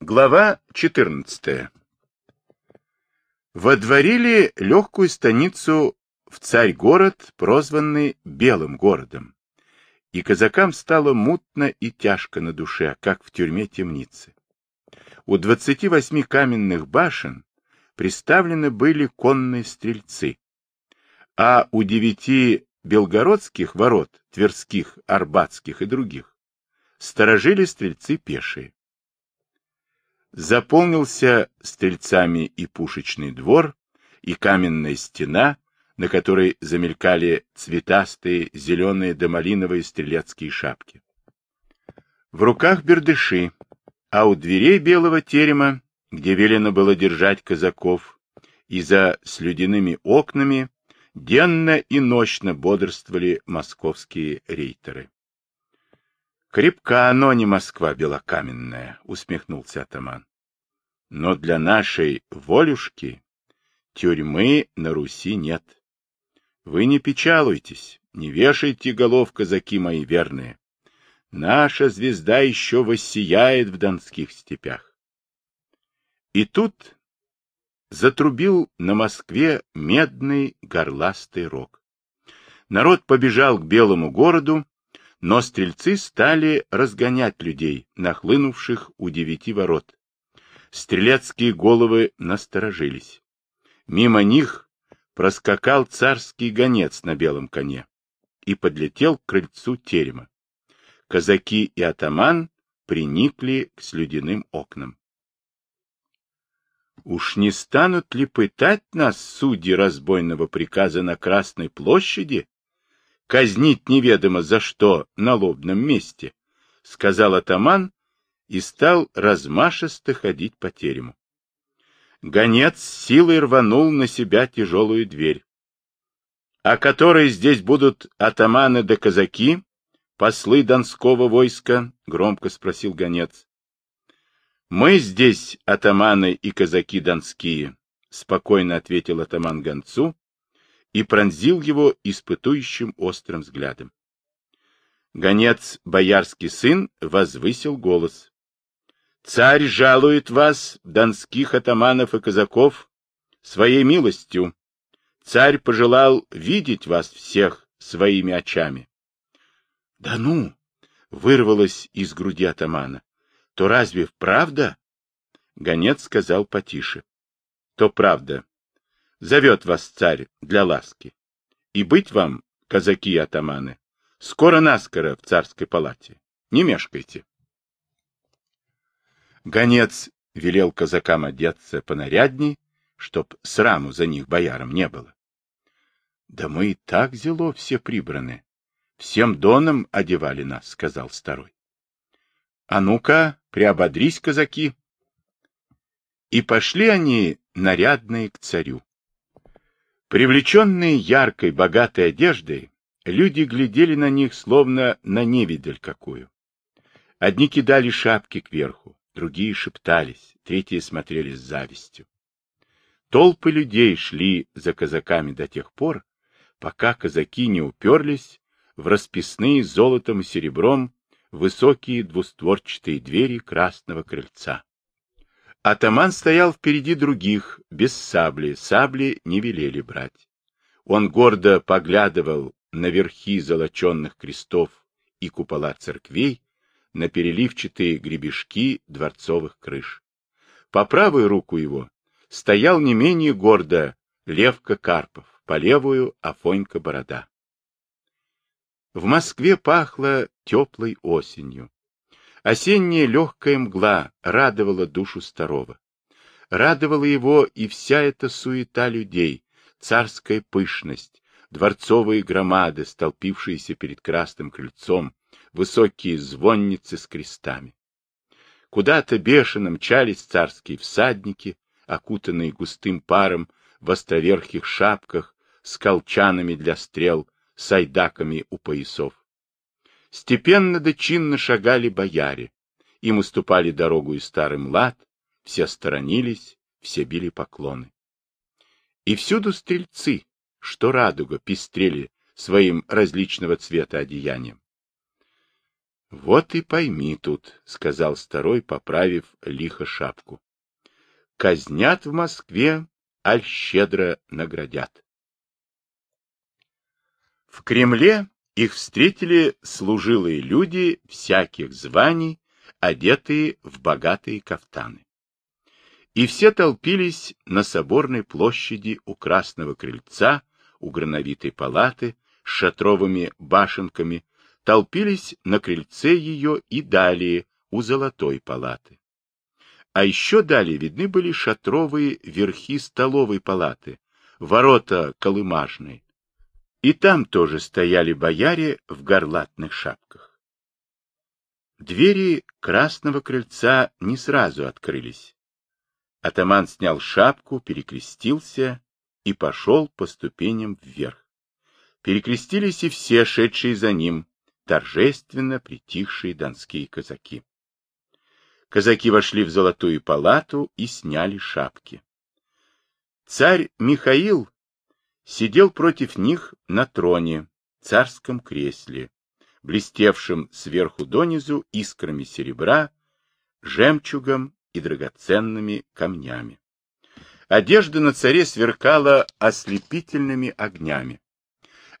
Глава 14. Водворили легкую станицу в царь-город, прозванный Белым городом, и казакам стало мутно и тяжко на душе, как в тюрьме темницы. У 28 каменных башен приставлены были конные стрельцы, а у девяти белгородских ворот, тверских, арбатских и других, сторожили стрельцы пешие заполнился стрельцами и пушечный двор, и каменная стена, на которой замелькали цветастые зеленые да малиновые стрелецкие шапки. В руках бердыши, а у дверей белого терема, где велено было держать казаков, и за слюдяными окнами денно и ночно бодрствовали московские рейтеры. Крепка оно не Москва белокаменная, усмехнулся атаман. Но для нашей волюшки тюрьмы на Руси нет. Вы не печалуйтесь, не вешайте голов, казаки мои верные. Наша звезда еще воссияет в донских степях. И тут затрубил на Москве медный горластый рог. Народ побежал к белому городу, но стрельцы стали разгонять людей, нахлынувших у девяти ворот. Стрелецкие головы насторожились. Мимо них проскакал царский гонец на белом коне и подлетел к крыльцу терема. Казаки и атаман приникли к слюдяным окнам. Уж не станут ли пытать нас судьи разбойного приказа на Красной площади? казнить неведомо за что на лобном месте, — сказал атаман и стал размашисто ходить по терему. Гонец силой рванул на себя тяжелую дверь. — А которые здесь будут атаманы да казаки, послы донского войска? — громко спросил гонец. — Мы здесь атаманы и казаки донские, — спокойно ответил атаман гонцу и пронзил его испытующим острым взглядом. Гонец, боярский сын, возвысил голос. Царь жалует вас, донских атаманов и казаков, своей милостью. Царь пожелал видеть вас всех своими очами. — Да ну! — вырвалось из груди атамана. — То разве правда? Гонец сказал потише. — То правда. Зовет вас царь для ласки. И быть вам, казаки и атаманы, скоро-наскоро в царской палате. Не мешкайте. Гонец велел казакам одеться понарядней, чтоб сраму за них боярам не было. — Да мы и так зело все прибраны. Всем доном одевали нас, — сказал старой. — А ну-ка, приободрись, казаки. И пошли они нарядные к царю. Привлеченные яркой, богатой одеждой, люди глядели на них, словно на невидаль какую. Одни кидали шапки кверху, другие шептались, третьи смотрели с завистью. Толпы людей шли за казаками до тех пор, пока казаки не уперлись в расписные золотом и серебром высокие двустворчатые двери красного крыльца. Атаман стоял впереди других, без сабли, сабли не велели брать. Он гордо поглядывал на верхи золоченных крестов и купола церквей, на переливчатые гребешки дворцовых крыш. По правую руку его стоял не менее гордо Левка Карпов, по левую Афонька Борода. В Москве пахло теплой осенью. Осенняя легкая мгла радовала душу старого. Радовала его и вся эта суета людей, царская пышность, дворцовые громады, столпившиеся перед красным крыльцом, высокие звонницы с крестами. Куда-то бешено мчались царские всадники, окутанные густым паром в островерхих шапках, с колчанами для стрел, с айдаками у поясов. Степенно да чинно шагали бояре. Им уступали дорогу и старый млад, все сторонились, все били поклоны. И всюду стрельцы, что радуга, пестрели своим различного цвета одеянием. Вот и пойми тут, — сказал старой, поправив лихо шапку. Казнят в Москве, аль щедро наградят. В Кремле их встретили служилые люди всяких званий, одетые в богатые кафтаны. И все толпились на соборной площади у Красного Крыльца, у Грановитой палаты, с шатровыми башенками, толпились на крыльце ее и далее, у Золотой палаты. А еще далее видны были шатровые верхи столовой палаты, ворота колымажные. И там тоже стояли бояре в горлатных шапках. Двери Красного крыльца не сразу открылись. Атаман снял шапку, перекрестился и пошел по ступеням вверх. Перекрестились и все, шедшие за ним, торжественно притихшие донские казаки. Казаки вошли в золотую палату и сняли шапки. Царь Михаил сидел против них на троне, царском кресле, блестевшем сверху донизу искрами серебра, жемчугом и драгоценными камнями. Одежда на царе сверкала ослепительными огнями.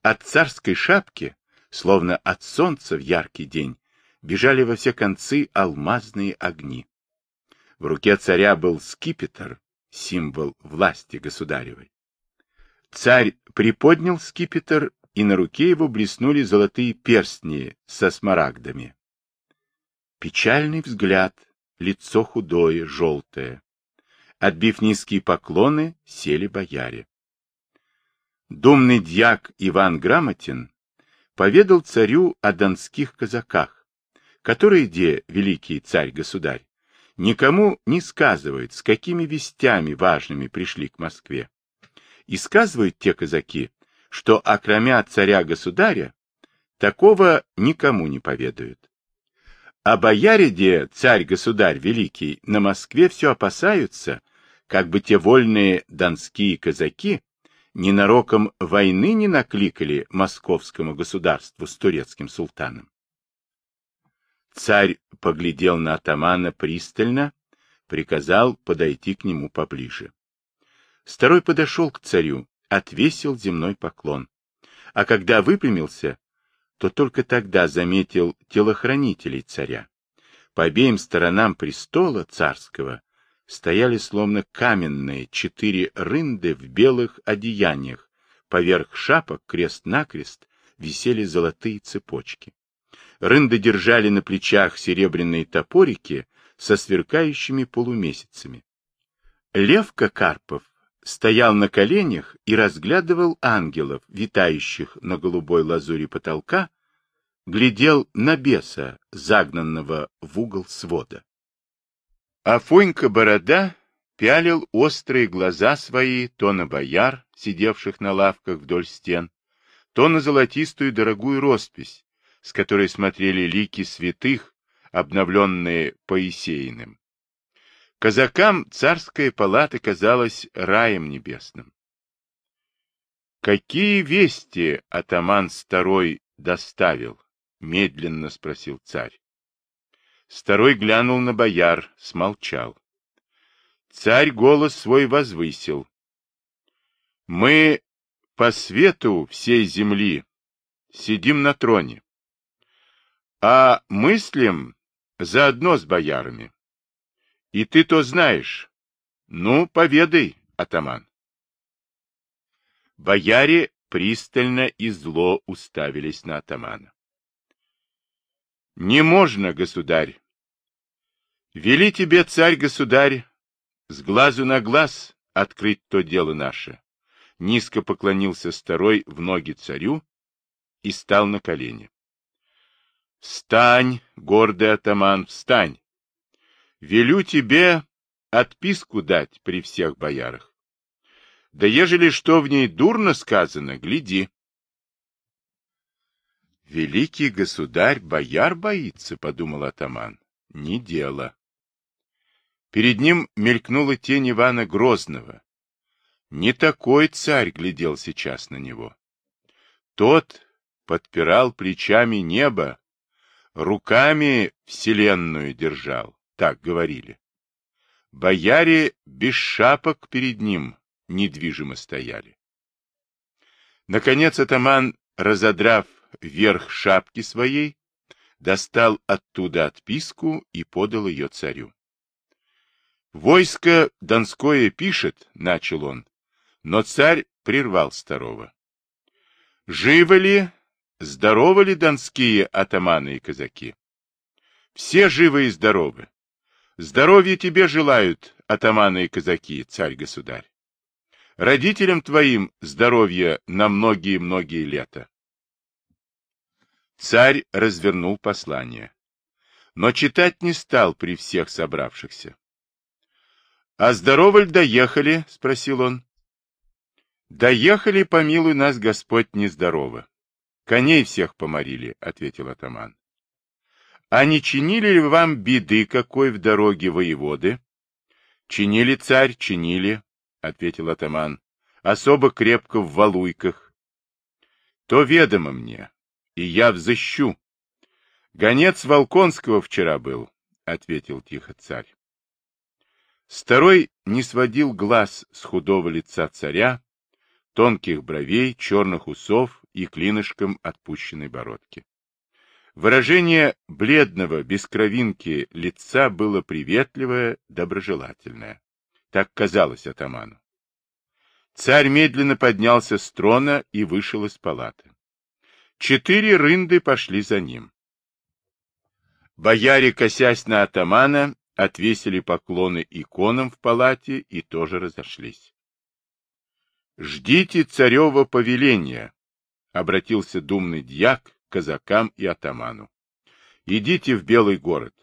От царской шапки словно от солнца в яркий день, бежали во все концы алмазные огни. В руке царя был скипетр, символ власти государевой. Царь приподнял скипетр, и на руке его блеснули золотые перстни со смарагдами. Печальный взгляд, лицо худое, желтое. Отбив низкие поклоны, сели бояре. Думный дьяк Иван Грамотин поведал царю о донских казаках, которые, где великий царь-государь, никому не сказывают, с какими вестями важными пришли к Москве. И сказывают те казаки, что, окромя царя-государя, такого никому не поведают. А бояре, где царь-государь великий, на Москве все опасаются, как бы те вольные донские казаки ненароком войны не накликали московскому государству с турецким султаном. Царь поглядел на атамана пристально, приказал подойти к нему поближе. Второй подошел к царю, отвесил земной поклон. А когда выпрямился, то только тогда заметил телохранителей царя. По обеим сторонам престола царского стояли словно каменные четыре рынды в белых одеяниях, поверх шапок крест-накрест висели золотые цепочки. Рынды держали на плечах серебряные топорики со сверкающими полумесяцами. Левка Карпов стоял на коленях и разглядывал ангелов, витающих на голубой лазури потолка, глядел на беса, загнанного в угол свода. Афонька Борода пялил острые глаза свои то на бояр, сидевших на лавках вдоль стен, то на золотистую дорогую роспись, с которой смотрели лики святых, обновленные Поисеиным. Казакам царская палата казалась раем небесным. «Какие вести атаман старой доставил?» — медленно спросил царь. Старой глянул на бояр, смолчал. Царь голос свой возвысил. Мы по свету всей земли сидим на троне, а мыслим заодно с боярами. И ты то знаешь. Ну, поведай, атаман. Бояре пристально и зло уставились на атамана. Не можно, государь. Вели тебе, царь-государь, с глазу на глаз открыть то дело наше. Низко поклонился старой в ноги царю и стал на колени. Встань, гордый атаман, встань. Велю тебе отписку дать при всех боярах. Да ежели что в ней дурно сказано, гляди. Великий государь бояр боится, — подумал атаман. Не дело. Перед ним мелькнула тень Ивана Грозного. Не такой царь глядел сейчас на него. Тот подпирал плечами небо, руками вселенную держал, так говорили. Бояре без шапок перед ним недвижимо стояли. Наконец атаман, разодрав верх шапки своей, достал оттуда отписку и подал ее царю. «Войско Донское пишет», — начал он, но царь прервал старого. «Живы ли, здоровы ли донские атаманы и казаки? Все живы и здоровы. Здоровья тебе желают атаманы и казаки, царь-государь. Родителям твоим здоровья на многие-многие лета. Царь развернул послание, но читать не стал при всех собравшихся. — А здорово ли доехали? — спросил он. — Доехали, помилуй нас, Господь, нездорово. Коней всех поморили, — ответил атаман. — А не чинили ли вам беды какой в дороге воеводы? — Чинили, царь, чинили, — ответил атаман, — особо крепко в валуйках. — То ведомо мне, и я взыщу. — Гонец Волконского вчера был, — ответил тихо царь. Старой не сводил глаз с худого лица царя, тонких бровей, черных усов и клинышком отпущенной бородки. Выражение бледного, без кровинки лица было приветливое, доброжелательное. Так казалось атаману. Царь медленно поднялся с трона и вышел из палаты. Четыре рынды пошли за ним. Бояре, косясь на атамана, отвесили поклоны иконам в палате и тоже разошлись. «Ждите царева повеления», — обратился думный дьяк казакам и атаману. «Идите в Белый город.